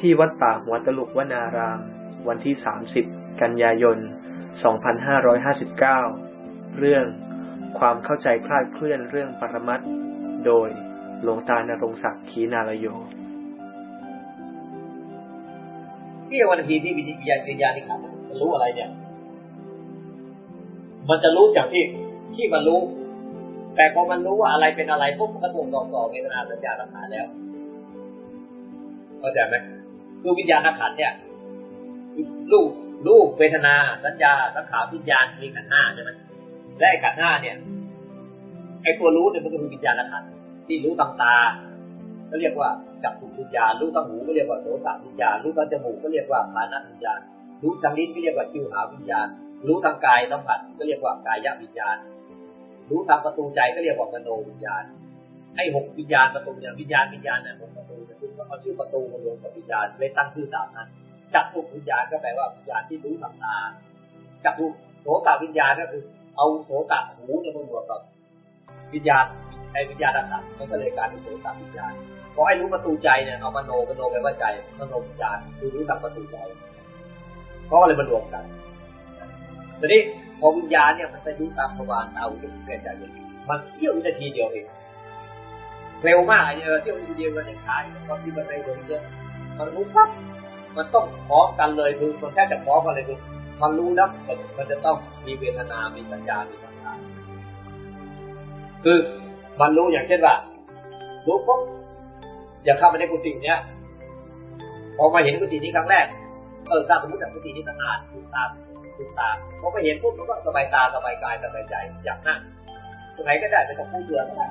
ที่วัดป่าหัวตลุกวนาราม วันที่ 30 กันยายน 2559 เรื่องความเข้าใจคลาดเคลื่อนเรื่องปรมัตโดยหลวงตานรงศักดิ์ขีนาลโยเสี้ยวันทีที่วิญญาณวิญญาณนี่ขันมันรู้อะไรเนี่ย มันจะรู้จากที่ที่มันรู้ แต่พอมันรู้ว่าอะไรเป็นอะไรปุ๊บมันก็ตรงต่อต่อเวทนาสัญญาสังขาแล้วเข้าใจไหม คือวิญญาณขันเนี่ยรูปรูปเวทนา สัญญาสังขารวิญญาณมีขันห้าใช่ไหมและไอ้ขันห้าเนี่ยไอ้ตัวรู้เนี่ยมันก็คือวิญญาณขันที่รู้ตางตา ก็เรียกว่าจับถูกวิญญาณรู้ตั้งหูก็เรียกว่าโสตวิญญาณรู้ตั้งจมูกก็เรียกว่าขานะวิญญาณรู้ทางลิ้นก็เรียกว่าชิวหาวิญญาณ รู้ทางกายสัมผัสก็เรียกว่ากายวิญญาณ รู้ทางประตูใจก็เรียกว่ามโนวิญญาณไอ้หกวิญญาณประตูเนี่ยวิญญาณวิญญาณเนี่ยหก ประตูเอาชื่อประตูมารวมกับวิญญาณเลยตั้งชื่อตามนั้นจักรทุกวิญญาณก็แปลว่าวิญญาณที่รู้ทางตาจักรุโสตวิญญาณก็คือ เอาโสตหูเนี่ยมารวมกับวิญญาณไอ้วิญญาณต่างๆมันก็เลยกลายเป็นโสตวิญญาณพอไอ้รู้ประตูใจเนี่ยเอามโนมโนแปลว่าใจมโนวิญญาณคือรู้ทางประตูใจก็เลยมารวมกันทีนี้พอวิญญาณเนี่ยมันจะรู้ตามภวารตาหูจมูกลิ้นกายใจมันเที่ยววินาทีเดียวเอง เร็วมากเนี่ยที่ยววินเดียวมันยังขายตอนที่มันเร็วเยอะมันรู้ปั๊บมันต้องพร้อมกันเลยคือมันแค่จะพร้อมกันเลยคือมันรู้นะมันจะต้องมีเวทนา มีสัญญา มีสังขารคือมันรู้อย่างเช่นว่ารู้ปุ๊บอย่าเข้ามาในกุฏิเนี้ยพอมาเห็นกุฏินี้ครั้งแรกเออถ้าสมมติว่ากกุฏินี้สะอาดดูตาดูตาพอไปเห็นปุ๊บมันก็สบายตาสบายกายสบายใจอยากนั่งตรงไหนก็ได้ไม่ต้องพูดเสือก็ได้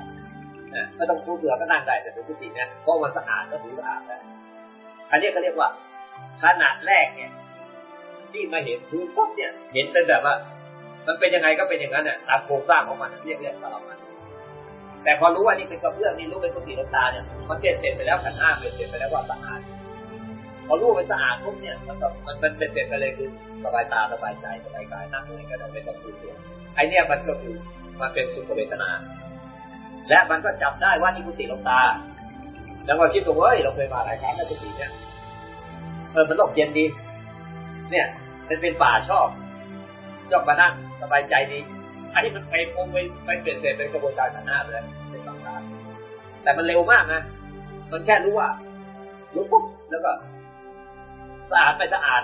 ไม่ต้องพูเสือก็นั่งได้แต่ในกุฏิเนี้ยเพราะมันสะอาดก็ถือสะอาดแล้วอันนี้ก็เรียกว่าขนาดแรกเนี่ย ที่มาเห็นคือปุ๊บเนี่ย เห็นเป็นแบบว่า มันเป็นยังไงก็เป็นอย่างนั้นเนี่ยตามโครงสร้างของมันเรียกเรียกตลอดมันแต่พอรู้ว่านี่เป็นกระเบื้องนี่รู้เป็นกุฏิลตาเนี่ยมันเสร็จไปแล้วขันห้าเป็นเสร็จไปแล้วว่าสะอาดพอรู้เป็นสะอาดปุ๊บเนี่ยมันมันเป็นเสร็จไปเลยคือสบายตาสบายใจสบายกายนั่งเลยก็ได้ไม่ต้องพูดตัวไอเนี่ยมันก็คือมันเป็นสุขเวทนา และมันก็จับได้ว่านี่กุฏิหลตา แล้วก็คิดว่าเฮ้ยเราเคยมาหลายครั้งในกุฏิเนี่ยเออมันหลบเย็นดี เนี่ยมันเป็นป่าชอบชอบมานั่งสบายใจดีอันนี้มันไปคงไปไปเปลี่ยนเสร็จเป็นกระบวนการขันห้าเลยเป็นสังขารแต่มันเร็วมากนะมันแค่รู้ว่ารู้ปุ๊บแล้วก็สะอาดไม่สะอาด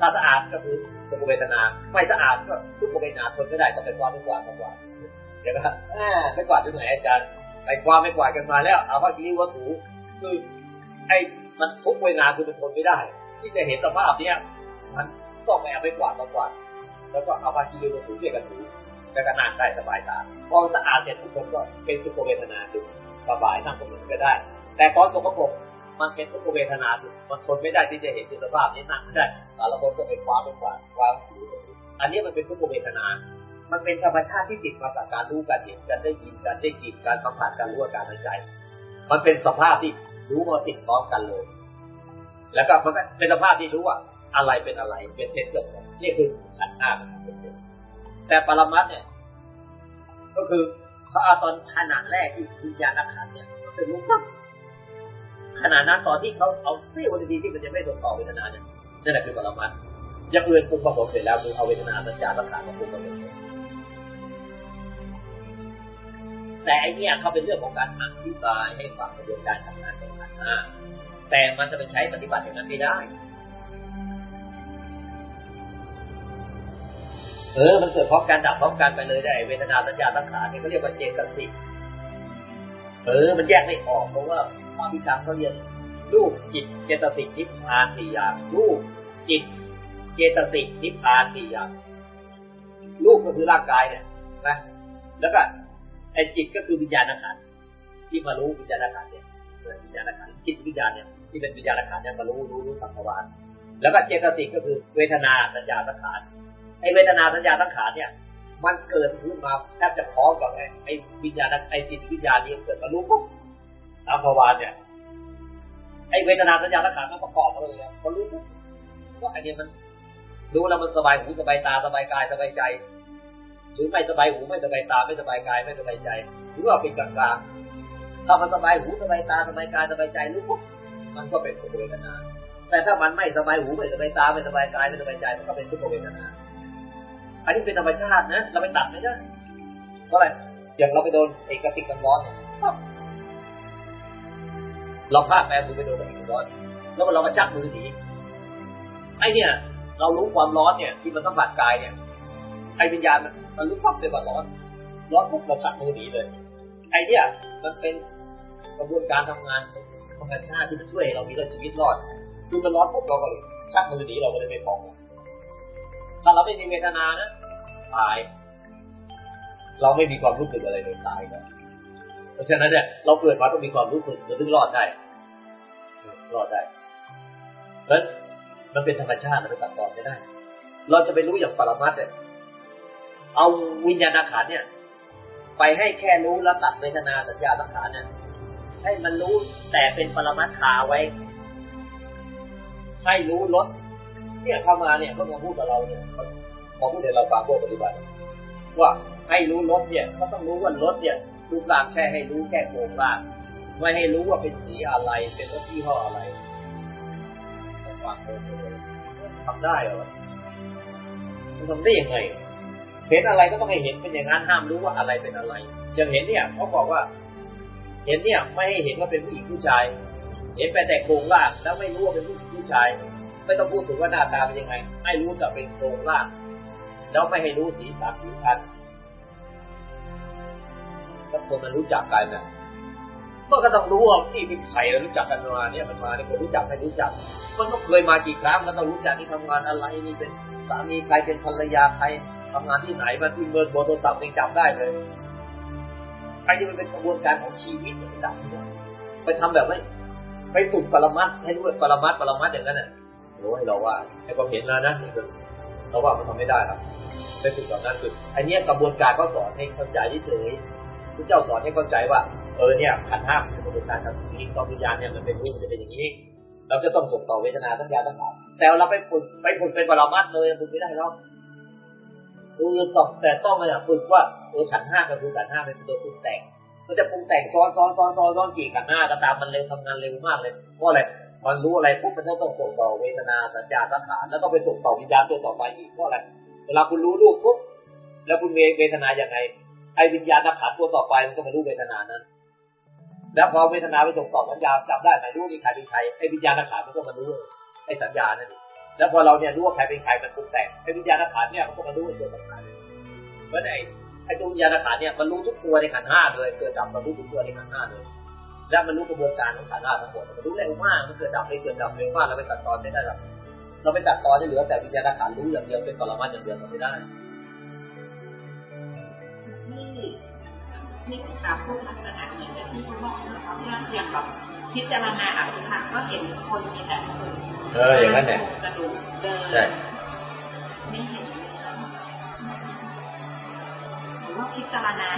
ถ้าสะอาดก็คือสุขเวทนา ไม่สะอาดก็ทุกเวทนาทนไม่ได้ก็ไปกวาดไปกวาดไปกวาดเดี๋ยวนะไปกวาดที่ไหนอาจารย์ไปกวาดไปกวาดกันมาแล้ว เอาว่ากิริวัตถุคือไอ้มันทุกเวทนาคือมันทนไม่ได้ ที่จะเห็นสภาพเนี้ยมันต้องไปเอาไปกวาดมากวาดแล้วก็เอามากิเลสถูเรียกันถูแล้วก็นั่งได้สบายตาพอสะอาดเสร็จทุกคนก็เป็นสุขเวทนาดูสบายนั่งตรงนั้นก็ได้ แต่พอสกปรกมันเป็นทุกเวทนาดูมันทนไม่ได้ที่จะเห็นสภาพนี้นั่งไม่ได้แต่ละคนก็ไปคว้าไปกวาดคว้าอันนี้มันเป็นทุกเวทนา มันเป็นธรรมชาติที่ติดมากับการรู้การเห็นการได้ยินการได้กลิ่นการสัมผัสการรู้การหายใจมันเป็นสภาพที่รู้มาติดพร้อมกันเลย แล้วก็มันเป็นสภาพที่รู้ว่าอะไรเป็นอะไรเป็นเซ็ตเกิดนี่คือขันห้าแต่ปรมัตเนี่ย ก็คือเขาเอาตอนขนาดแรกที่วิญญาณขันเนี่ยมันเป็นรู้ปั๊บขนาดนั้นตอนที่เขาเอาเสี้ยวนาทีที่มันจะไม่ตรงต่อเวทนาเนี่ยนั่นแหละคือปรมัตอย่างอื่นปรุงประกอบเสร็จแล้วคือเอาเวทนาสัญญาต่างๆมาปรุงประกอ แต่ไอเนี่ยเขาเป็นเรื่องของการอธิบายให้ฟังกระบวนการทำงานของขันห้าแต่มันจะไปใช้ปฏิบัติอย่างนั้นไม่ได้ เออ มันเกิดพร้อมกันดับพร้อมกันไปเลยได้ เวทนาสัญญาสังขารเนี่ยเขาเรียกว่าเจตสิกเออ มันแยกไม่ออกเพราะว่าพระพิธามเขาเรียนรูปจิตเจตสิกนิพพานสี่อย่างรูปจิตเจตสิกนิพพานสี่อย่างรูปก็คือร่างกายเนี่ยนะแล้วก็ ไอ้จิตก็คือวิญญาณขันที่มารู้วิญญาณขันเนี่ยวิญญาณขันจิตวิญญาณเนี่ยที่เป็นวิญญาณขันเนี่ยมารู้รู้รู้สังขารแล้วก็เจตสิกก็คือเวทนาสัญญาสังขารไอเวทนาสัญญาตั้งขาเนี่ยมันเกิดขึ้นมาแทบจะพร้อมกับไอไอวิญญาณไอจิตวิญญาณนี้เกิดมารู้ปุ๊บตามภาวะเนี่ยไอเวทนาสัญญาตั้งขามันประกอบมาเลยพอรู้ปุ๊บก็อันนี้มันรู้แล้วมันสบายหูสบายตาสบายกายสบายใจ หรือไม่สบายหูไม่สบายตาไม่สบายกายไม่สบายใจหรือว่าเป็นกลางๆถ้ามันสบายหูสบายตาสบายกายสบายใจรู้ปุ๊บมันก็เป็นทุกขเวทนาแต่ถ้ามันไม่สบายหูไม่สบายตาไม่สบายกายไม่สบายใจมันก็เป็นทุกขเวทนาอันนี้เป็นธรรมชาตินะเราไปตัดไม่ได้เพราะอะไรอย่างเราไปโดนไอ้กระติกน้ำร้อนเนี่ยเราพลาดแม่มือไปโดนกระติกน้ำร้อน แล้วเราก็ชักมือหนีไอ้เนี่ย เรารู้ความร้อนเนี่ยที่มันสัมผัสกายเนี่ย ไอ้วิญญาณมันมันรู้ปั๊บเลยว่าร้อนร้อนปุ๊บเราชักมือหนีเลย ไอ้เนี่ยมันเป็นกระบวนการทำงานธรรมชาติที่มันช่วยเรามีชีวิตรอดคือมันร้อนปุ๊บเราก็ชักมือหนีเราก็เลยไม่พองถ้าเราไม่มีเวทนานะตาย เราไม่มีความรู้สึกอะไรเลยตายนะเพราะฉะนั้นเนี่ยเราเกิดมาต้องมีความรู้สึกเราถึงรอดได้รอดได้เพราะฉะนั้นมันเป็นธรรมชาติเราไปตัดตอนไม่ได้ เราจะไปรู้อย่างปรมัตเนี่ย เอาวิญญาณขันเนี่ย ไปให้แค่รู้แล้วตัดเวทนาสัญญาสังขารเนี่ยให้มันรู้แต่เป็นปรมัตถาไว้ ให้รู้ลดเนี่ยเข้ามาเนี่ยเขามาพูดกับเราเนี่ยมาพูดให้เราฟังพวกปฏิบัติ ว่าให้รู้รถเนี่ยก็ต้องรู้ว่ารถเนี่ยรูปร่างแค่ให้รู้แค่โครงร่างไม่ให้รู้ว่าเป็นสีอะไร เป็นรถที่ห้ออะไรฟังเลยทำได้เหรอทำได้ยังไง เห็นอะไรก็ต้องให้เห็นเป็นอย่างนั้นห้ามรู้ว่าอะไรเป็นอะไร อย่างเห็นเนี่ยเขาบอกว่า เห็นเนี่ยไม่ให้เห็นว่าเป็นผู้หญิงผู้ชาย เห็นไปแต่โครงร่างแล้วไม่รู้ว่าเป็นผู้หญิงผู้ชาย ไม่ต้องพูดถึงว่าหน้าตาเป็นยังไง ให้รู้แต่เป็นโครงร่าง แล้วไม่ให้รู้สีสันผิวพรรณถ้าคนมันรู้จักกันเนี่ยมันก็ต้องรู้ว่าที่เป็นใครแล้วรู้จักกันมาเนี่ยมันมาเนี่ยคนรู้จักไม่รู้จัก มันก็เคยมากี่ครั้งมันต้องรู้จักที่ทำงานอะไรนี่เป็นสามีใครเป็นภรรยาใคร ทำงานที่ไหนมาที่เงินโบโทรศัพท์ยังจำได้เลยใครที่มันเป็นกระบวนการของชีวิตมันจับไม่ได้ไปทำแบบไม่ไปฝึกปรมัตให้รู้ปรมัตปรมัตอย่างนั้นน่ะโอ้ยเราว่าไอ้ความเห็นแล้วนะเราว่ามันทำไม่ได้ครับไปฝึกแบบนั้นคืออันนี้กระบวนการเขาสอนให้เข้าใจเฉยพระเจ้าสอนให้เข้าใจว่า เออเนี่ยขันห้ามเป็นกระบวนการทางจิตต่อวิญญาณเนี่ยมันเป็นรู้มันจะเป็นอย่างนี้เราจะต้องส่งต่อเวทนาทั้งยาทั้งขานแต่เราไปฝึกไปฝึกเป็นปรมัตเลยฝึกไม่ได้หรอก คือต้องแต่ต้องเนี่ยฝึกว่าเออขันห้าก็คือขันห้าเป็นตัวปรุงแต่งมันจะปรุงแต่งซ้อนซ้อนซ้อนซ้อนซ้อนกี่ขันห้าก็ตามมันเร็วทำงานเร็วมากเลยเพราะอะไรมันรู้อะไรปุ๊บมันต้องส่งต่อเวทนาสัญญาสังขารแล้วก็ไปส่งต่อวิญญาณตัวต่อไปอีกเพราะอะไรเวลาคุณรู้รูปปุ๊บแล้วคุณเวทนาอย่างไงไอ้วิญญาณนักขันตัวต่อไปมันก็มารู้เวทนานั้น แล้วพอเวทนาไปส่งต่อสัญญาจับได้ไหมรู้นี่ใครเป็นใครไอ้วิญญาณนักขันมันก็มารู้ไอ้สัญญานั่นเอง แล้วพอเราเนี่ยรู้ว่าใครเป็นใครมันปรุงแต่งไอ้วิญญาณนักขันเนี่ยมันก็มารู้ตัวสังขารเพราะไอ้ไอ้ตัววิญญาณนักขันเนี่ยมันรู้ทุกตัวในขันห้าเลยเกิดดับมันรู้ทุกตัวในขันห้าเลย แล้วมันรู้กระบวนการของขันห้าทั้งหมดมันรู้เร็วมากมันเกิดดับไปเกิดดับเร็วมากเราไปตัดตอนไม่ได้หรอกเราไปตัดตอนที่เหลือแต่วิญญาณขันรู้อย่างเดียวเป็นปรมัตอย่างเดียวทำไม่ได้ที่ศึกษาพูดลักษณะนี้ที่เขาบอกนะคะว่าอย่างแบบพิจารณาอาชีพก็เห็นคนมีแต่คน เอออย่างนั้นแหละกระดูกเดินใช่ไม่เห็นหรือว่าพิจารณา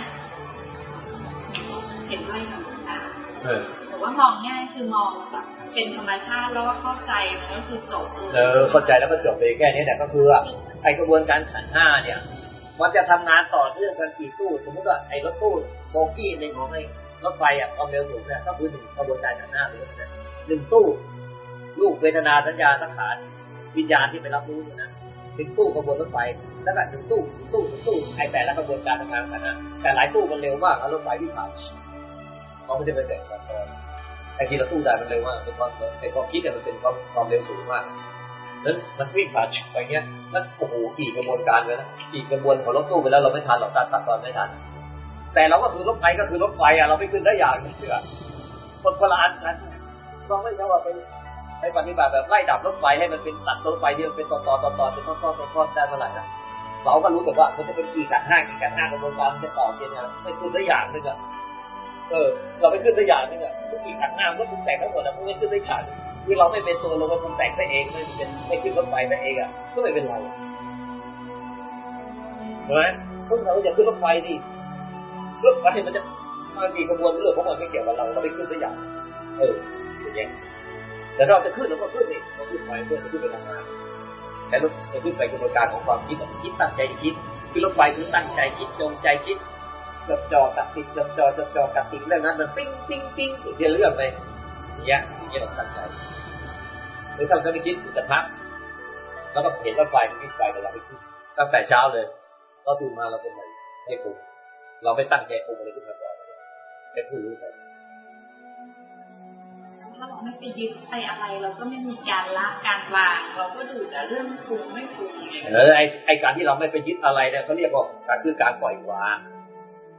เห็นด้วยกับตาเออหรือว่ามองง่ายคือมองแบบเป็นธรรมชาติแล้วก็เข้าใจมันก็คือจบเลยเออเข้าใจแล้วก็จบไปแค่นี้แต่ก็คือว่าไอกระบวนการขันห้าเนี่ย มันจะทำงานต่อเนื่องกันกี่ตู้ สมมติว่าไอ้รถตู้โบกี้หนึ่งของไอ้รถไฟอะความเร็วสูงเนี่ยก็คือหนึ่งกระบวนการขันห้าหรือหนึ่งตู้ ลูกเวทนาสัญญาสังขารวิญญาณที่ไปรับรู้เนี่ยนะหนึ่งตู้กระบวนรถไฟแล้วก็หนึ่งตู้หนึ่งตู้หนึ่งตู้ไอแต่ละกระบวนการทำงานกันนะแต่หลายตู้มันเร็วมากแล้วรถไฟวิ่งผ่านเขาไม่ได้ไปแบ่งกันไอ้ทีละตู้ได้มันเร็วมากเป็นความไอความคิดเนี่ยมันเป็นความความเร็วสูงมากนั้นมันวิ่งผ่านไปเงี้ยนั่นโอ้โหกี่กระบวนการเลยนะกี่กระบวนของรถตู้ไปแล้วเราไม่ทันหรอกตัดตัดตอนไม่ทัน แต่เราก็คือรถไฟก็คือรถไฟอะเราไม่ขึ้นได้อย่างเชื่อคนคนละอันกันเราไม่ใช่ว่าเป็น ไปปฏิบัติแบบไล่ดับรถไฟให้มันเป็นตัดรถไฟที่มันเป็นตอนตอนตอนตอนเป็นทอดทอดทอดทอได้เมื่อไหร่นะเราก็รู้แต่ว่ามันจะเป็นกี่กันห้ากี่กันห้ากระบวนกามันจะต่อเทียนนี่ยไม่ขึ้นได้อย่างนึงอะเออ เราไม่ขึ้นได้อย่างนึงอะทุกกี่กันห้ามันก็ปรุงแต่งทั้งหมดแล้วมันไม่ขึ้นได้อย่างคือเราไม่เป็นตัวลงไปปรุงแต่งได้เองไม่เป็นไม่ขึ้นรถไฟได้เองอะก็ไม่เป็นไรใช่ไหมพวกเราจะขึ้นรถไฟดิรถไฟมันจะมากี่กระบวนเรื่องของมันไม่เกี่ยวกับเราเราไม่ขึ้นได้อย่างเอออย่างเงี้ย แต่เราจะขึ้นเราก็ขึ้นเองเราขึ้นไปเพื่อจะขึ้นไปทำงานแต่รถจะขึ้นไปกระบวนการของความคิดคิดตั้งใจคิดคือรถไฟคือตั้งใจคิดจงใจคิดจดจ่อตัดติดจดจ่อจดจ่อตัดติดเรื่องนั้นมันปิ้งปิ้งปิ้งอีกเรื่องไปอย่างเงี้ยอย่างเงี้ยเราตั้งใจหรือถ้าเราไม่คิดจะพักแล้วก็เห็นรถไฟมันวิ่งไปแต่เราไม่คิดตั้งแต่เช้าเลยเราตื่นมาเราเป็นไรไม่ปรุงเราไม่ตั้งใจปรุงอะไรขึ้นมาก่อนเป็นผู้รู้ไป ถ้าเราไม่ไปยึดไปอะไร เราก็ไม่มีการละการวาง เราก็ดูแต่เรื่องปรุงไม่ปรุงเออไอไอการที่เราไม่ไปยึดอะไรเนี่ยเขาเรียกว่าการคือการปล่อยวาง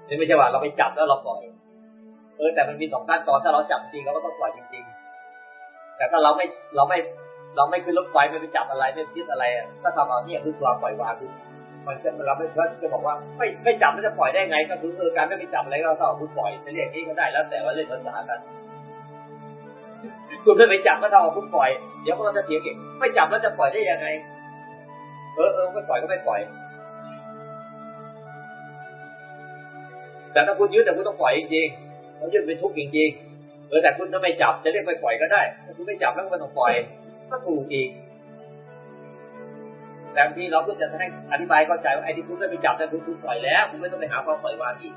นี่ไม่ใช่ว่าเราไปจับแล้วเราปล่อย เออแต่มันมีสองขั้นตอนถ้าเราจับจริงเราก็ต้องปล่อยจริง ๆ แต่ถ้าเราไม่เราไม่เราไม่ขึ้นรถไฟไม่ไปจับอะไรไม่ยึดอะไรก็ทำเอาเนี่ยคือความปล่อยวางคือมันจะเราไม่จะบอกว่าไม่ไม่จับมันจะปล่อยได้ไง ก็คือการไม่ไปจับอะไรก็เท่ากับคุณปล่อยจะเรียกนี้ก็ได้แล้วแต่ว่าเล่นภาษากัน คุณไม่ไปจับก็เท่ากับคุณปล่อย เดี๋ยวก็จะเถียงอีกไม่จับแล้วจะปล่อยได้ยังไง เออเออไม่ปล่อยก็ไม่ปล่อย แต่ถ้าคุณยึดแต่คุณต้องปล่อยจริงๆเรายึดเป็นทุกข์จริงๆเออแต่คุณถ้าไม่จับจะเรียกไปปล่อยก็ได้ถ้าคุณไม่จับแล้วก็ต้องปล่อยก็ถูกอีกแต่บางทีเราก็จะให้อธิบายเข้าใจว่าไอ้ที่คุณไม่ไปจับแต่คุณคุณปล่อยแล้วคุณไม่ต้องไปหาความปล่อยวางอีก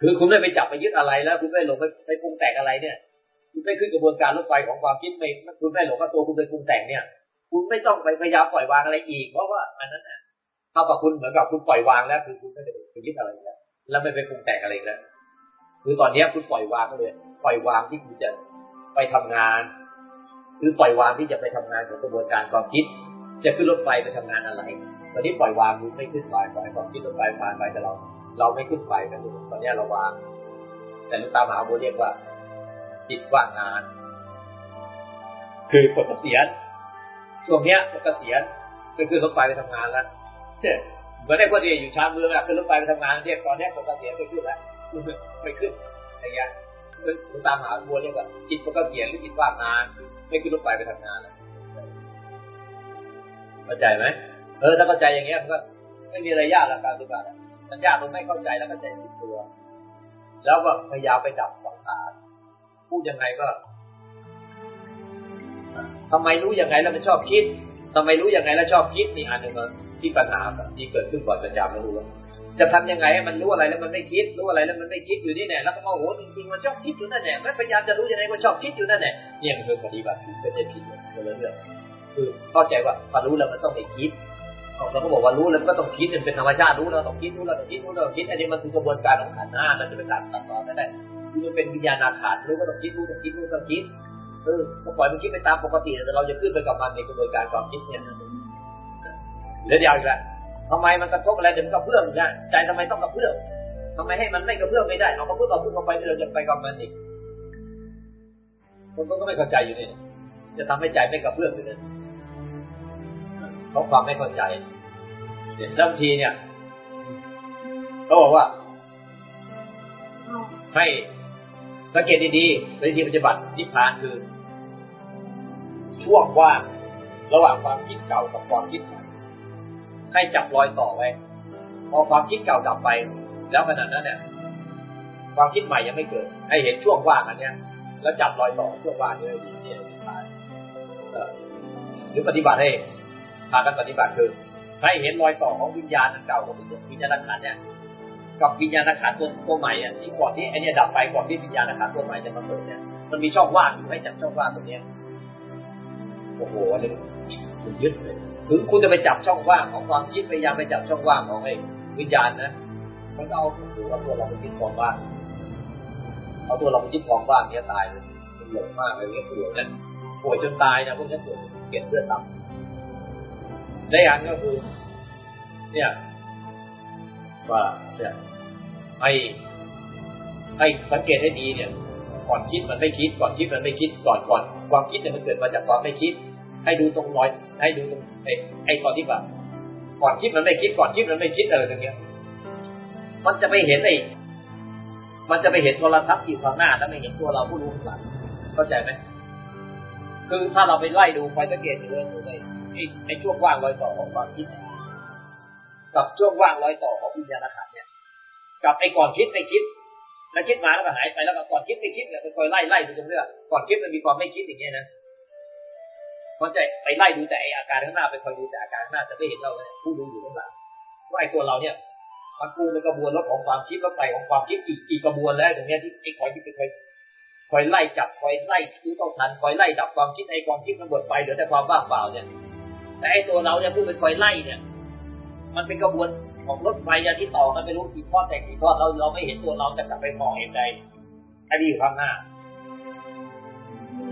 คือคุณไม่ไปจับไปยึดอะไรแล้ว คุณไม่หลงไปไปปรุงแต่งอะไรเนี่ย คุณไม่ขึ้นกระบวนการรถไฟของความคิดไม่คุณไม่หลงกับตัวคุณไปปรุงแต่งเนี่ย คุณไม่ต้องไปพยายามปล่อยวางอะไรอีก เพราะว่าอันนั้นน่ะเท่ากับคุณเหมือนกับคุณปล่อยวางแล้วคือคุณไม่ไปยึดอะไรแล้วแล้วไม่ไปปรุงแต่งอะไรแล้วคือตอนนี้คุณปล่อยวางเลยปล่อยวางที่คุณจะไปทำงาน คือปล่อยวางที่จะไปทำงานของกระบวนการความคิด จะขึ้นรถไฟไปทำงานอะไร ตอนนี้ปล่อยวางคุณไม่ขึ้นไปปล่อยความคิดรถไฟผ่านไปแต่เรา เราไม่ขึ้นไปกันตอนนี้เราวางแต่ลูกตามหาบัวเรียกว่าจิตว่างงาน คือปลดเกษียณช่วงเนี้ยปลดเกษียณก็คือรถไฟไปทำงานแล้วเหมือนได้พอดีอยู่ชานเมืองอะขึ้นรถไฟไปทำงานเทียบตอนนี้ปลดเกษียณไปขึ้นแล้วไม่ขึ้นอย่างเงี้ยลูกตามหาบัวเรียกว่าจิตปลดเกษียณหรือจิตว่างงาน ไม่ขึ้นรถไฟไปทำงานแล้วเข้าใจไหมเออถ้าเข้าใจอย่างเงี้ยมันก็ไม่มีอะไรยากหลักการปฏิบัติ มันยาตรงไม่เข้าใจแล้วเข้าใจผิดตัว แล้วก็พยายามไปดับสังขารพูดยังไงก็ทำไมรู้ยังไงแล้วมันชอบคิดทำไมรู้ยังไงแล้วชอบคิดนี่อันหนึ่งที่ปัญหาที่เกิดขึ้นบ่อยประจำไม่รู้จะทำยังไงให้มันรู้อะไรแล้วมันไม่คิด รู้อะไรแล้วมันไม่คิดอยู่นี่แน่แล้วก็มาโหจริงๆมันชอบคิดอยู่นั่นแหละไม่พยายามจะรู้ยังไงมันชอบคิดอยู่นั่นแหละเนี่ยมันคือปฏิบัติที่เป็นได้ผิดคนละเรื่องคือเข้าใจว่าพอรู้แล้วมันต้องไม่คิด เราก็บอกว่ารู้แล้วก็ต้องคิดเป็นธรรมชาติรู้แล้วต้องคิดรู้แล้วต้องคิดรู้แล้วต้องคิดอันนี้มันคือกระบวนการของขันหน้าเราจะไปตัดตัดต่อไม่ได้คือมันเป็นวิญญาณอาขาดรู้ก็ต้องคิดรู้ต้องคิดรู้ต้องคิดเออก็ปล่อยมันคิดไปตามปกติแต่เราจะขึ้นไปกับมันในกระบวนการความคิดเนี่ยแล้วเดียวอีกแล้วทำไมมันกระทบอะไรเดี๋ยวมันกระเพื่อมใช่ใจทำไมต้องกระเพื่อมทำไมให้มันไม่กระเพื่อมไม่ได้เอากระเพื่อมเอาขึ้นมาไปเราจะไปกับมันอีกคนก็ไม่เข้าใจอยู่นี่จะทำให้ใจไม่กระเพื่อมเลย เพราะความไม่เข้าใจเนี่ยบทีเนี่ยเขาบอกว่า ให้สังเกตดีๆวิธีปฏิบัตินิพพานคือ ช่วงว่างระหว่างความคิดเก่ากับความคิดใหม่ให้จับรอยต่อไว้ พอความคิดเก่าดับไป แล้วขณะนั้นเนี่ยความคิดใหม่ยังไม่เกิด ให้เห็นช่วงว่างอันเนี้ย แล้วจับรอยต่อช่วงว่างนี้เลยเนี่ยหรือปฏิบัติให้ พากันปฏิบัติคือให้เห็นรอยต่อของวิญญาณเก่าของวิญญาณขันเนี่ยกับวิญญาณขันตัวตัวใหม่อะที่ก่อนที่ไอเนี้ยดับไปก่อนที่วิญญาณขันตัวใหม่จะมาเกิดเนี่ยมันมีช่องว่างอยู่ให้จับช่องว่างตรงเนี้ยโอ้โหอันนี้คุณยึดเลยถึงคุณจะไปจับช่องว่างของความคิดพยายามไปจับช่องว่างของไอ้วิญญาณนะมันก็เอาตัวเอาตัวเราไปคิดของว่างเอาตัวเราไปคิดของว่างเนี้ยตายเลยมันหลงมากเลยเนี่ยป่วยนะป่วยจนตายนะพวกนี้ป่วยเกล็ดเลือดต่ำ ได้อันก็คือ เนี่ยว่าเนี่ยให้ให้สังเกตให้ดีเนี่ย ก่อนคิดมันไม่คิด ก่อนคิดมันไม่คิด ก่อนก่อนความคิดเนี่ยมันเกิดมาจากความไม่คิด ให้ดูตรงรอย ให้ดูตรงไอ้ไอ้ตอนที่แบบก่อนคิดมันไม่คิด ก่อนคิดมันไม่คิดอะไรอย่างเงี้ย มันจะไปเห็นไอ้มันจะไปเห็นโทรทัศน์อยู่ข้างหน้าแล้วไม่เห็นตัวเราผู้รู้ข้างหลังเข้าใจไหมคือถ้าเราไปไล่ดูคอยสังเกตดูเลย ดูเลยไอ้ไอ้ช่วงว่างรอยต่อของความคิด กับช่วงว่างรอยต่อของวิญญาณขันธ์เนี่ย กับไอ้ก่อนคิดไม่คิดแล้วคิดมาแล้วก็หายไปแล้วก็ก่อนคิดไม่คิดเนี่ยไปคอยไล่ไล่ดูตรงเรื่องก่อนคิดมันมีความไม่คิดอย่างเงี้ยนะมันจะไปไล่ดูแต่อาการข้างหน้าไปคอยดูแต่อาการข้างหน้าจะไม่เห็นเราเลยผู้ดูอยู่ข้างหลังว่าไอ้ตัวเราเนี่ยมันกูในกระบวนรถของความคิดรถไฟของความคิดอีกอีกกระบวนแล้วตรงเนี้ยที่ไอ้คอยที่ไปคอยคอยไล่จับคอยไล่ดูต้องทันคอยไล่ดับความคิดไอ้ความคิดมันหมดไปเหลือแต่ความว่างเปล่าเนี่ย แต่ไอ้ตัวเราเนี่ยผู้เป็นคอยไล่เนี่ย มันเป็นกระบวนของรถไฟยาที่ต่อกันไม่รู้กี่ทอดแต่กี่ทอดเราเราไม่เห็นตัวเราจะกลับไปมองเองใดไอ้นี่อยู่ข้างหน้า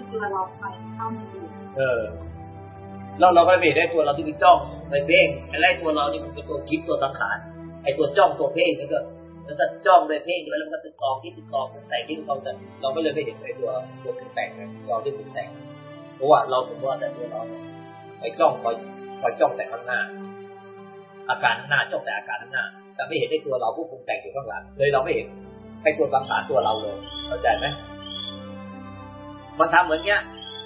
คือเราไปเข้ามาดูเออเราเราก็ไม่เห็นได้ตัวเราที่เป็นจ้องไปเพ่งไอ้ไล่ตัวเรานี่มันเป็นตัวคิดตัวสังขารไอ้ตัวจ้องตัวเพ่งนั่นก็แล้วก็จ้องไปเพ่งแล้วมันก็ติดต่อคิดติดต่อแต่งที่เราแต่เราไม่เลยไม่เห็นไอ้ตัวตัวเป็นแต่งเราที่เป็นแต่งเพราะว่าเราถึงว่าแต่ตัวเรา ไปจ้องคอยคอยจ้องแต่ข้างหน้า อาการข้างหน้าจ้องแต่อาการข้างหน้าแต่ไม่เห็นไอ้ตัวเราผู้ปรุงแต่งอยู่ข้างหลังเลยเราไม่เห็นไอ้ตัวสังขารตัวเราเลยเข้าใจไหมมันทำเหมือนเนี้ย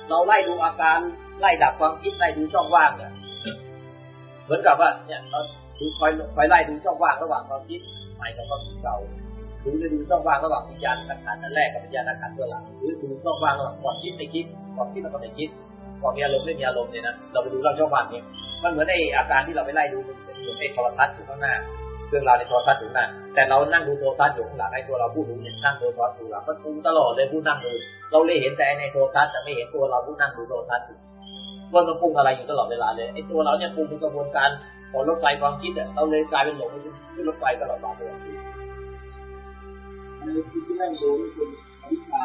เราไล่ดูอาการไล่ดับความคิดไล่ดูช่องว่างเนี่ยเหมือนกับว่าเนี่ยเราดูคอยคอยไล่ดูช่องว่างระหว่างความคิดใหม่กับความคิดเก่าดูจะดูช่องว่างระหว่างวิญญาณสังขารนั่นแรกกับวิญญาณสังขารตัวหลังหรือดูช่องว่างระหว่างความคิดไม่คิดความคิดแล้วก็ไม่คิด ความมีอารมณ์ไม่มีอารมณ์เนี่ยนะเราไปดูเราช่องว่างเนี่ยมันเหมือนในอาการที่เราไปไล่ดูมันเป็นเหมือนในโทรทัศน์อยู่ข้างหน้าเรื่องราวในโทรทัศน์อยู่ข้างหน้าแต่เรานั่งดูโทรทัศน์อยู่ข้างหลังไอ้ตัวเราผู้ดูเนี่ยนั่งดูโทรทัศน์อยู่หลังก็ดูตลอดเลยผู้นั่งดูเราเลยเห็นแต่ในโทรทัศน์แต่ไม่เห็นตัวเราผู้นั่งดูโทรทัศน์อยู่ว่ามันปรุงอะไรอยู่ตลอดเวลาเลยไอ้ตัวเราเนี่ยปรุงเป็นกระบวนการของรถไฟความคิดอะเราเลยกลายเป็นหลงขึ้นรถไฟตลอดเวลาเลยที่นั่งดูนี่คืออวิชชา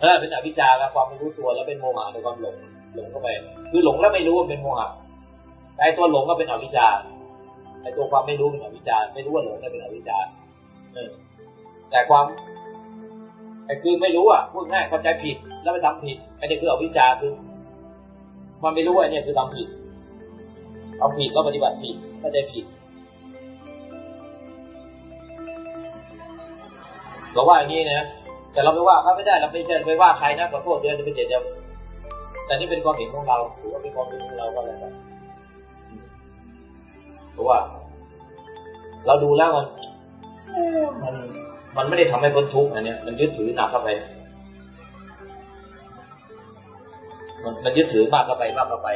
เออเป็นอวิชชาครับความไม่รู้ตัวแล้วเป็นโมหะในความหลง หลงเข้าไป คือหลงแล้วไม่รู้ว่าเป็นโมหะไอ้ตัวหลงก็เป็นอวิชชาไอ้ตัวความไม่รู้เป็นอวิชชาไม่รู้ว่าหลงก็เป็นอวิชชาเออ แต่ความไอ้คือไม่รู้อะพูดง่ายเข้าใจผิดแล้วไปทำผิดไอ้นี่คืออวิชชาคือ มันไม่รู้ว่าเนี่ยคือทำผิดทำผิดก็ปฏิบัติผิดเข้าใจผิดเราว่าอย่างนี้นะแต่เราไม่ว่าเขาไม่ได้เราไม่ใช่ไปว่าใครนะขอโทษเดี๋ยวจะไปเจ็บเดียว แต่นี่เป็นความเห็นของเราถือว่าเป็นความเห็นของเราก็แล้วกันเพราะว่า เราดูแล้วมันมันมันไม่ได้ทำให้พ้นทุกข์อันเนี้ยมันยึดถือหนักเข้าไป มันมันยึดถือมากเข้าไปมากเข้าไป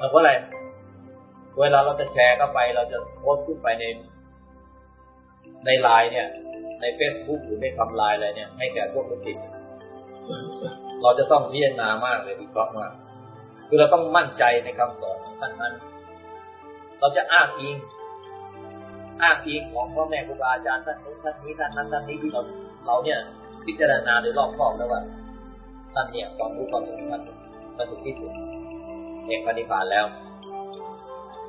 มันเพราะอะไร เวลาเราจะแชร์เข้าไป เราจะโพสต์ขึ้นไปในในไลน์เนี่ย ในเฟซบุ๊กหรือในทำลายอะไรเนี่ย ให้แก่พวกลูกศิษย์ เราจะต้องพิจารณามากเลยวิเคราะห์มากคือเราต้องมั่นใจในคำสอนของท่านนั้น เราจะอ้างอิง อ้างอิงของพ่อแม่ครูบาอาจารย์ท่านนู้นท่านนี้ท่านนั้นท่านนี้ที่เราเราเนี่ยพิจารณาโดยรอบคอบแล้วว่าท่านเนี่ยความรู้ความรู้ท่านมันถึงที่สุดเอกพระนิพพานแล้ว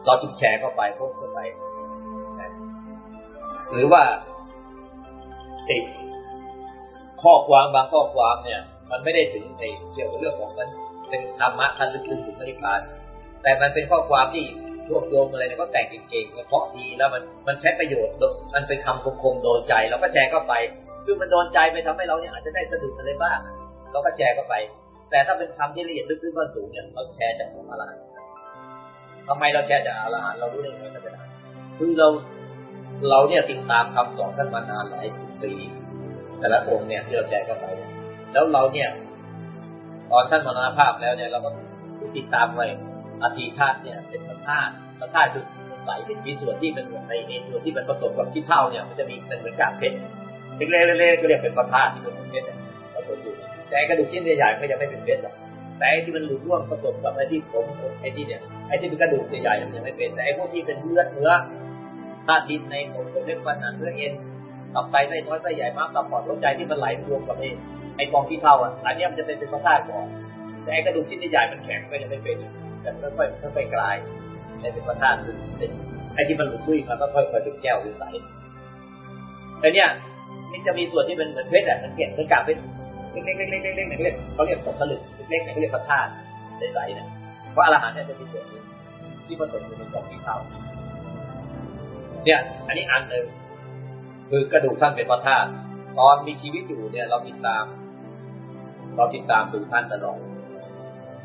เราจึงแชร์เข้าไปพสต์เข้าไปหรือว่าติดข้อความบางข้อความเนี่ย มันไม่ได้ถึงในเกี่ยวกับเรื่องของมันเป็นธรรมะขั้นลึกซึ้งถึงพระนิพานแต่มันเป็นข้อความที่รวบรวมอะไรเนี่ยก็แต่งเก่งๆเพราะดีแล้วมันมันใช้ประโยชน์ มันเป็นคำคมๆโดนใจเราก็แชร์เข้าไป คือมันโดนใจไปทำให้เราเนี่ยอาจจะได้สะดุดอะไรบ้างเราก็แชร์เข้าไป แต่ถ้าเป็นคำที่ละเอียดลึกซึ้งก็สูงเนี่ยเราแชร์จากของอรหันต์ทำไมเราแชร์จากอรหันต์เรารู้ได้ไงว่าเป็นอรหันต์คือเราเราเนี่ยติดตามคำสอนท่านมานานหลายสิบปีแต่ละองค์เนี่ยที่เราแชร์กันไปเนี่ย แล้วเราเนี่ย ตอนท่านมรณภาพแล้วเนี่ย เราก็ติดตามไว้อธิธาตุเนี่ยเป็นพระธาตุพระธาตุคือใสเป็นมีส่วนที่เป็นในในส่วนที่มันผสมกับที่เท่าเนี่ย มันจะมีเป็นเหมือนกากเพชรเล็กๆเล็กๆก็เรียกเป็นพระธาตุที่เป็นเพชรผสมอยู่แต่กระดูกชิ้นใหญ่ๆก็ยังไม่เป็นเพชรหรอกแต่ไอ้ที่มันหลุดร่วงผสมกับไอ้ที่ผมไอ้ที่เนี่ยไอ้ที่เป็นกระดูกใหญ่ๆมันยังไม่เป็นแต่ไอ้พวกที่เป็นเลือดเนื้อธาตุดินในผมเล็บฟันหนังเนื้อเอ็นตับไตไส้น้อยไส้ใหญ่มากตับปอดหัวใจที่มันไหลรวมกับไอ้ ไอ้กองที่เท่าอะอันนี้มันจะเป็นเป็นพระธาตุก่อนแต่ไอ้กระดูกชิ้นใหญ่มันแข็งก็ยังไม่เป็นแต่ค่อยๆค่อยๆกลายเป็นพระธาตุเป็นไอ้ที่มันหลุดลุยมาก็ค่อยๆเป็นแก้วหรือใสแต่เนี่ยมันจะมีส่วนที่เป็นเหมือนเพชรอะมันเกล็ดเหมือนกากเพชรเล็กๆเล็กๆเล็กๆเล็กๆเขาเรียกตกผลึกเล็กๆเขาเรียกพระธาตุใสๆนะเพราะอรหันต์เนี่ยจะมีส่วนนี้ที่ผสมอยู่ในกองที่เท่าเนี่ย อันนี้อันหนึ่งคือกระดูกท่านเป็นพระธาตุตอนมีชีวิตอยู่เนี่ยเราติดตาม เราติดตามดูท่านตลอด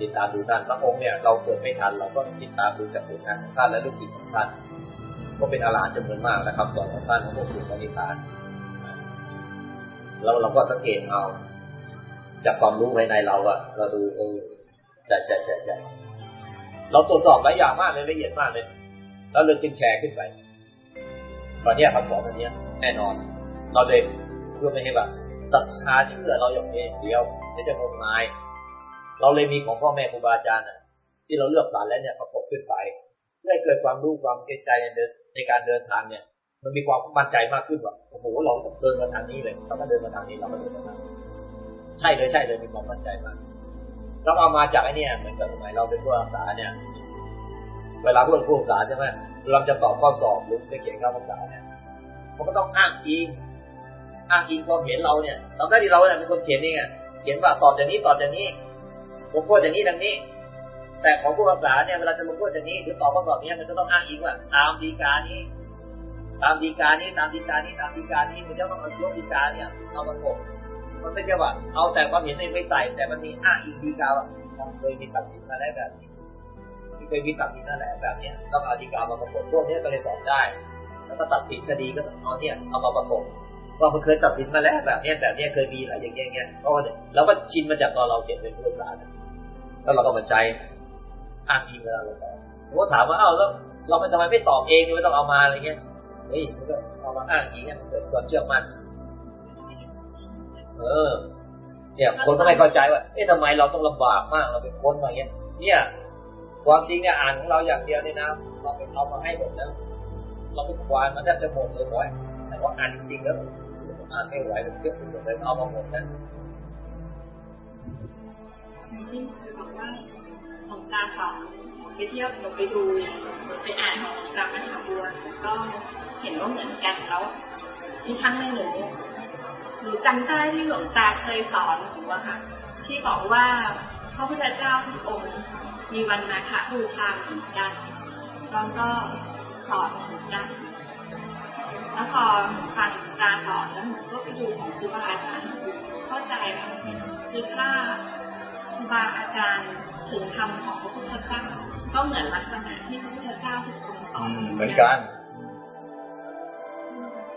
ติดตามดูท่านพระองค์เนี่ยเราเกิดไม่ทันเราก็ติดตามดูจากผลงานของท่านและลูกศิษย์ของท่านก็เป็นอาลาจำนวนมากนะครับสอนของท่านของพวกสู่พระนิพานเราเราก็สังเกตเอา จากความรู้ภายในเราอะเราดูเออใช่ใช่ใช่ใช่เราตรวจสอบหลายอย่างมากเลยละเอียดมากเลย แล้วเลยจึงแชร์ขึ้นไป ตอนนี้คำสอนอันนี้แน่นอน เราเลยเพื่อไม่ให้แบบศรัทธาเชื่อเราอย่างเดียว ไม่จะงมงาย เราเลยมีของพ่อแม่ครูบาอาจารย์ที่เราเลือกสารแล้วเนี่ยประกบขึ้นไปเพื่อให้เกิดความรู้ความเกรงใจในการเดินทางเนี่ย มันมีความมั่นใจมากขึ้นว่าโอ้โหเราต้องเดินมาทางนี้เลยเราก็เดินมาทางนี้เราก็เดินมาทางนี้ใช่เลยใช่เลยมีความมั่นใจมากเราเอามาจากไอ้นี่เหมือนกับสมัยเราเป็นผู้รักษาเนี่ย เวลาผู้ผู้รักษาใช่ไหมเราจะตอบข้อสอบหรือไปเขียนข้อรักษาเนี่ยมันก็ต้องอ้างอิงอ้างอิงความเห็นเราเนี่ยเราได้ที่เราเนี่ยเป็นคนเขียนนี่ไง เขียนว่าตอบอย่างนี้ตอบอย่างนี้ผมพูดอย่างนี้ดังนี้ แต่ของผู้รักษาเนี่ยเวลาจะลงโทษอย่างนี้หรือตอบข้อสอบนี้มันจะต้องอ้างอิงว่า ตามดีกานี้ ตามดีกานี้ตามดีกานี้ตามดีกานี้มันจะต้องเอายกดีกาเนี่ยเอามาโกมันไม่ใช่ว่า เอาแต่ความเห็นไม่ใส่แต่มันมีอ้างอิงดีกาว่าเคยมีตัดสินมาแล้วแบบนี้เคยมีตัดสินนั่นแหละแบบนี้ต้องเอาดีกามาประกบพวกนี้ก็เลยสอบได้ แล้วก็ตัดสินคดีก็เอาเนี่ยเอามาประกบ ว่ามันเคยตัดสินมาแล้วแบบนี้แบบนี้เคยมีหลายอย่างเงี้ยเพราะว่าเราก็ชินมาจากตอนเราเขียนเป็นผู้รักษาแล้วเราก็มาใช้อ้างอิงเวลาเราตอบผมก็ถามว่าเอ้าแล้วเราทำไมไม่ตอบเองไม่ต้องเอามาอะไรเงี้ยเฮ้ยมันก็เอามาอ้างอิงมันเกิดความเชื่อมั่นเออ เนี่ยคนก็ไม่เข้าใจว่าเอ๊ะทำไมเราต้องลำบากมากเราเป็นคนอย่างเงี้ย เนี่ย ความจริงเนี่ยอ่านของเราอย่างเดียวเนี่ยนะเราไปเอามาให้หมดแล้วเราไปควานมันแทบจะหมดเลยไว้แต่ว่าอ่านจริงๆแล้ว อ่านไม่ไหวเลยเยอะไปหมดเลยเอามาหมดนะที่คือบอกว่าของตาสองไปเที่ยวหนูไปดูไปอ่านของตามหาบัวก็เห็นว่าเหมือนกันแล้วที่ครั้งหนึ่งหนูจำได้ที่หลวงตาเคยสอนหนูอะค่ะ ที่บอกว่าพระพุทธเจ้าทุกองค์มีวันมาฆบูชาเหมือนกันแล้วก็สอนเหมือนกัน แล้วพอฟังตาสอนแล้วหนูก็ไปดูของครูบาอาจารย์เข้าใจคือถ้าครูบาอาจารย์ถึงธรรมของพระพุทธเจ้าก็เหมือนลักษณะที่พระพุทธเจ้าทุกองค์สอนเหมือนกัน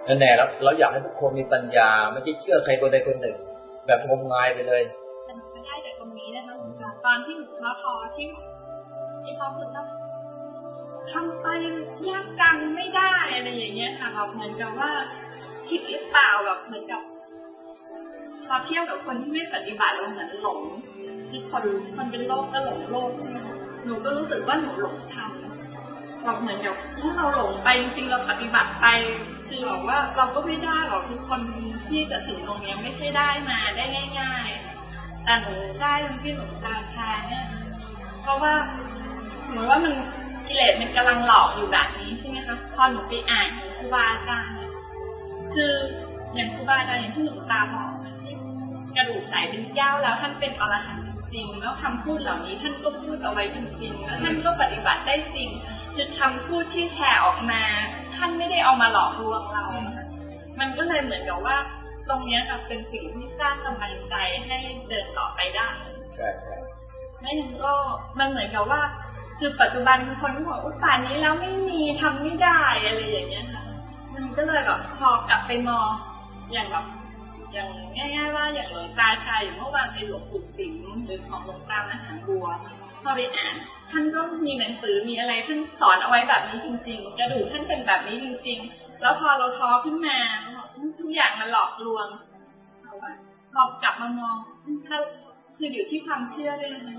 นั่นแน่แล้วเราอยากให้ทุกคนมีปัญญาไม่ใช่เชื่อใครคนใดคนหนึ่ง แบบงมงายไปเลยมันได้แต่ตรงนี้นะคะตอนที่หนูท้อทอที่ที่เขาพูดว่า ทำไปยากจังไม่ได้อะไรอย่างเงี้ยค่ะแบบเหมือนกับว่าคิดหรือเปล่าแบบเหมือนกับพอเทียบกับคนที่ไม่ปฏิบัติเราเหมือนหลงที่คนคนเป็นโรคก็หลงโลกใช่ไหมหนูก็รู้สึกว่าหนูหลงทำแบบเหมือนกับถ้าเราหลงไปจริงเราปฏิบัติไปคือบอกว่าเราก็ไม่ได้หรอกทุกคนที่จะถึงตรงนี้ไม่ใช่ได้มาได้ง่ายๆแต่หนูได้ตรงที่หนูตาทาเนี่ยเพราะว่าเหมือนว่ามัน กิเลสมันกำลังหลอกอยู่แบบนี้ใช่ไหมคะพอหนูไปอ่านครูบาอาจารย์คืออย่างครูบาอาจารย์อย่างที่หนูตาบอกกระดูกใสเป็นเจ้าแล้วท่านเป็นอรหันต์จริง แล้วคำพูดเหล่านี้ท่านก็พูดเอาไว้จริงๆแล้วท่านก็ปฏิบัติได้จริงคือคำพูดที่แผ่ออกมา ท่านไม่ได้เอามาหลอกลวงเรา มันก็เลยเหมือนกับว่า ตรงนี้จะเป็นสิ่งที่สร้างกำลังใจให้เดินต่อไปได้ใช่ใช่ไม่งั้นก็มันเหมือนกับว่า คือปัจจุบันคือคนก็บอกว่าป่านนี้แล้วไม่มีทำไม่ได้อะไรอย่างเงี้ยค่ะ มันก็เลยแบบพอกลับไปมองอย่างแบบอย่างง่าย ๆ ว่าอย่างหลวงตาชายอย่างเมื่อวานไปหลวงปู่สิงห์หรือของหลวงตามหาบัวพอไปอ่านท่านก็มีหนังสือมีอะไรท่านสอนเอาไว้แบบนี้จริง ๆ กระดูกท่านเป็นแบบนี้จริง ๆ แล้วพอเราท้อขึ้นมาทุกอย่างมันหลอกลวงพอกลับมามองถ้าคืออยู่ที่ความเชื่อด้วยนะ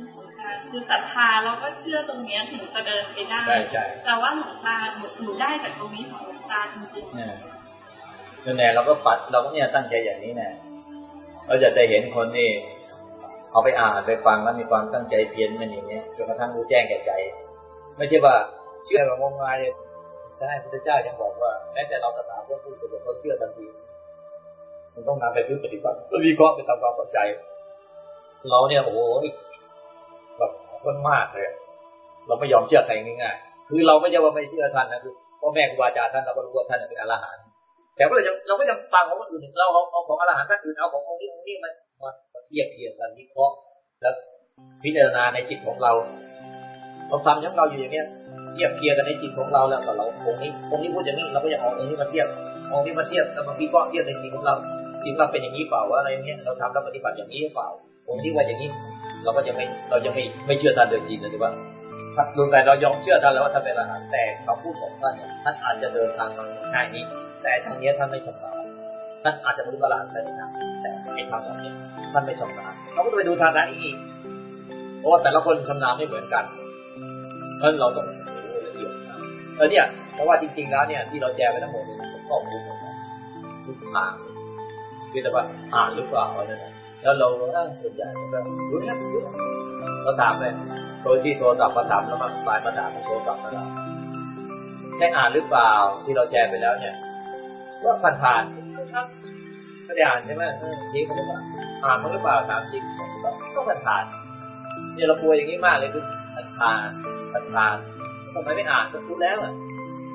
คือศรัทธาเราก็เชื่อตรงนี้ถึงจะเดินไปได้ใช่ใช่แต่ว่าหลวงตาหนูได้จากตรงนี้ของหลวงตาจริงๆนั่นแหละเราก็ปัดเราก็เนี่ยตั้งใจอย่างนี้แน่เราจะได้เห็นคนนี่เอาไปอ่านไปฟังแล้วมีความตั้งใจเพียรมันอย่างนี้จนกระทั่งรู้แจ้งแก่ใจ ไม่ใช่ว่าเชื่อแบบงมงายใช่พระเจ้ายังบอกว่าแม้แต่เราตถาคตผู้สุดเขาเชื่อทันทีมันต้องนำไปพึ่งปฏิบัติก็วิเคราะห์ไปตามความเข้าใจ เราเนี่ยโอ้โหแบบ คนมากเลย เราไม่ยอมเชื่อใครง่ายๆ คือเราไม่ใช่ว่าไม่เชื่อท่านนะคือพ่อแม่ครูบาอาจารย์ท่านเราก็รู้ว่าท่านเป็นอรหันต์ แต่ก็เราเราก็ยังฟังของคนอื่นเราเอาของอรหันต์ท่านอื่นเอาขององค์นี้องค์นี้มามาเทียบเทียบกันวิเคราะห์แล้วพิจารณาในจิตของเราเราทำของเราอยู่อย่างเนี้ยเทียบเทียบกันในจิตของเราแล้วก็เราองค์นี้องค์นี้พูดอย่างนี้เราก็จะเอาองค์นี้มาเทียบองค์นี้มาเทียบแล้วมาวิเคราะห์เทียบในจิตของเราจิตเราเป็นอย่างนี้เปล่าว่าอะไรเนี้ยเราทำเราปฏิบัติอย่างนี้เปล่าองค์นี้ว่าอย่างนี้ เราก็ยังไม่เรายังไม่ไม่เชื่อท่านโดยจริงเลยว่าดวงใจเรายอมเชื่อท่านแล้วว่าท่านเป็นอรหันต์แต่คำพูดของท่านเนี่ยท่านอาจจะเดินทางมาง่ายนี้ แต่ทางนี้ท่านไม่ชำนาญท่านอาจจะไม่รู้อรหันต์ได้นะแต่ไอ้ทำแบบนี้มันไม่ชำนาญเขาก็ไปดูทางนั้นอีกเพราะว่าแต่ละคนชำนาญไม่เหมือนกันเพราะเราต้องรู้ละเอียดนะแล้วเนี่ยเพราะว่าจริงๆแล้วเนี่ยที่เราแชร์ไปทั้งหมดเนี่ยมันครอบคลุมหมดทุกทางคือแต่ว่าอ่านหรือเปล่าอะไรนะ แล้วเราเออส่วนใหญ่ก็รู้เนี่ยรู้เราถามไปโดยที่โทรศัพท์มาถามแล้วมาไลน์มาถามโทรศัพท์มาถามได้อ่านหรือเปล่าที่เราแชร์ไปแล้วเนี่ย ก็ผ่านผ่านๆก็ได้อ่านใช่ไหมจริงเขาบอกว่าอ่านมันหรือเปล่าถามจริงก็ผ่านผ่านเนี่ยเรากลัวอย่างนี้มากเลยคือผ่านผ่านผ่านผ่านทำไมไม่อ่านก็รู้แล้วอะ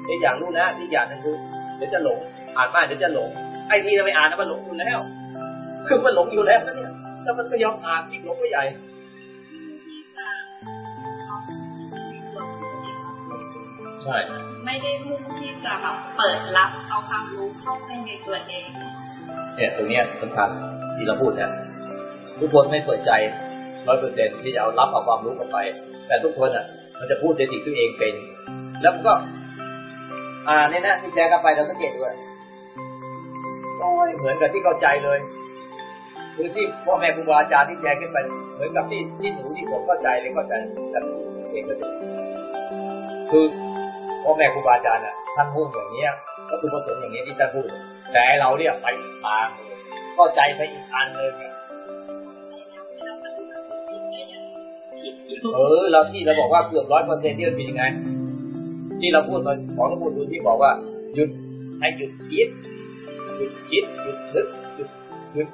ไอ้อย่างรู้แล้วที่อย่างนึงคือเดี๋ยวจะหลงอ่านมากเดี๋ยวจะหลงไอ้ที่เราไม่อ่านนะมันหลงอยู่แล้ว คือมันหลงอยู่แล้วนะเนี่ยแล้วมันก็ยอมอ่านยิ่งหลงไปใหญ่ใช่ไม่ได้มุ่งที่จะแบบเปิดรับเอาความรู้เข้าไปในตัวเอง เนี่ยตรงเนี้ยสำคัญที่เราพูดเนี่ยทุกคนไม่เปิดใจร้อยเปอร์เซ็นที่จะเอารับเอาความรู้เข้าไป แต่ทุกคนอะ มันจะพูดในสิ่งที่ตัวเองเป็น แล้วมันก็ อ่าเนี่ยนะที่แชร์กันไปเราสังเกตด้วยโอ้ยเหมือนกับที่เข้าใจเลย คือที่พ่อแม่ครูบาอาจารย์ที่แชร์ขึ้นไป เหมือนกับที่ที่หนูที่ผมเข้าใจเลยเข้าใจแต่เองก็จะคือพ่อแม่ครูบาอาจารย์อะท่านพูดอย่างเนี้ย ก็คือผสมอย่างนี้ที่ท่านพูด แต่เราเนี่ยไปอีกทางเลยเข้าใจไปอีกอันเลยเนี่ยผิดอยู่เออเราที่เราบอกว่าเกือบร้อยเปอร์เซ็นต์ที่มันเป็นยังไง ที่เราพูดมาของหลวงปู่ดูที่บอกว่าหยุดให้หยุดคิดหยุดคิดหยุดนึกหยุดหยุด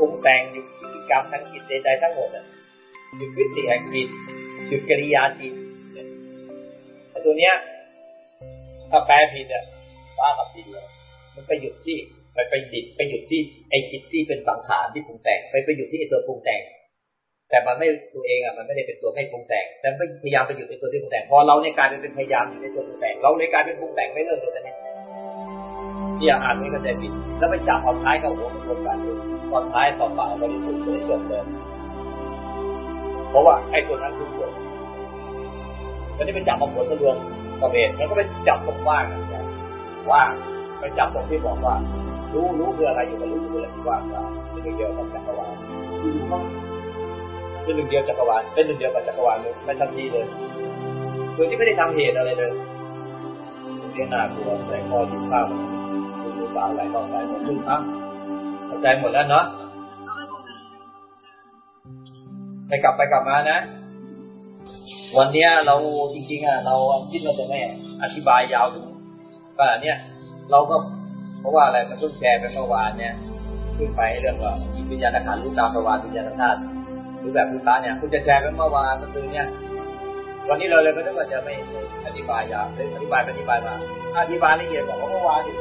ปรุงแต่งหยุดกิจกรรมทั้งจิตใจทั้งหมดอะหยุดวิติแห่งจิตหยุดกิริยาจิตเนี่ยไอ้ตัวเนี้ย ถ้าแปลผิดอะว่ากับผิดเลยมันไปหยุดที่ไปไปดิดไปหยุดที่ไอ้จิตที่เป็นสังขารที่ปรุงแต่งไปไปหยุดที่ไอ้ตัวปรุงแต่ง แต่มันไม่ตัวเองอะมันไม่ได้เป็นตัวไม่ปรุงแต่งแต่ไม่พยายามไปหยุดในตัวที่ปรุงแต่งพอเราเนี่ยกลายเป็นเป็นพยายามอยู่ในตัวปรุงแต่งเราเลยกลายเป็นปรุงแต่งไม่เลิกเลยตอนนี้ที่อ่านไม่เข้าใจผิดแล้วไปจับเอาท้ายกับหัวมันรวมกันเลย ตอนท้ายต่อปากบริสุทธิ์เลยจบเลยเพราะว่าไอ้ตัวนั้นคือตัวมันจะไปจับมาผลมารวมกับเหตุมันก็ไปจับตรงว่างนะว่างไปจับตรงที่บอกว่า รู้รู้คืออะไรอยู่กับรู้คืออะไรว่างว่าเป็นเดียวกับจักรวาลเป็นหนึ่งเดียวจักรวาลเป็นหนึ่งเดียวกับจักรวาลเลยไม่ทันทีเลยโดยที่ไม่ได้ทำเหตุอะไรเลยเรียนหน้ากลัวใส่คอยิงข้าวดูตาไหลต้องไหลหมดขึ้นอะเข้า ใจหมดแล้วเนาะไปกลับไปกลับมานะ วันเนี้ยเราจริงๆอะเราคิดว่าจะไม่อธิบายยาวถึงขนาดเนี้ยเราก็เพราะว่าอะไรมันเพิ่งแชร์ไปเมื่อวานเนี่ยขึ้นไปเรื่องว่าจิตวิญญาณขันรู้ตามประวัติวิญญาณธาตุหรือแบบพุทธะเนี่ยคุณจะแชร์ไปเมื่อวานเมื่อคืนเนี่ยวันนี้เราเลยก็ต้องว่าจะไม่อธิบายยาวเลยอธิบายไปอธิบายมาอธิบายละเอียดบอกว่าเมื่อวานนี่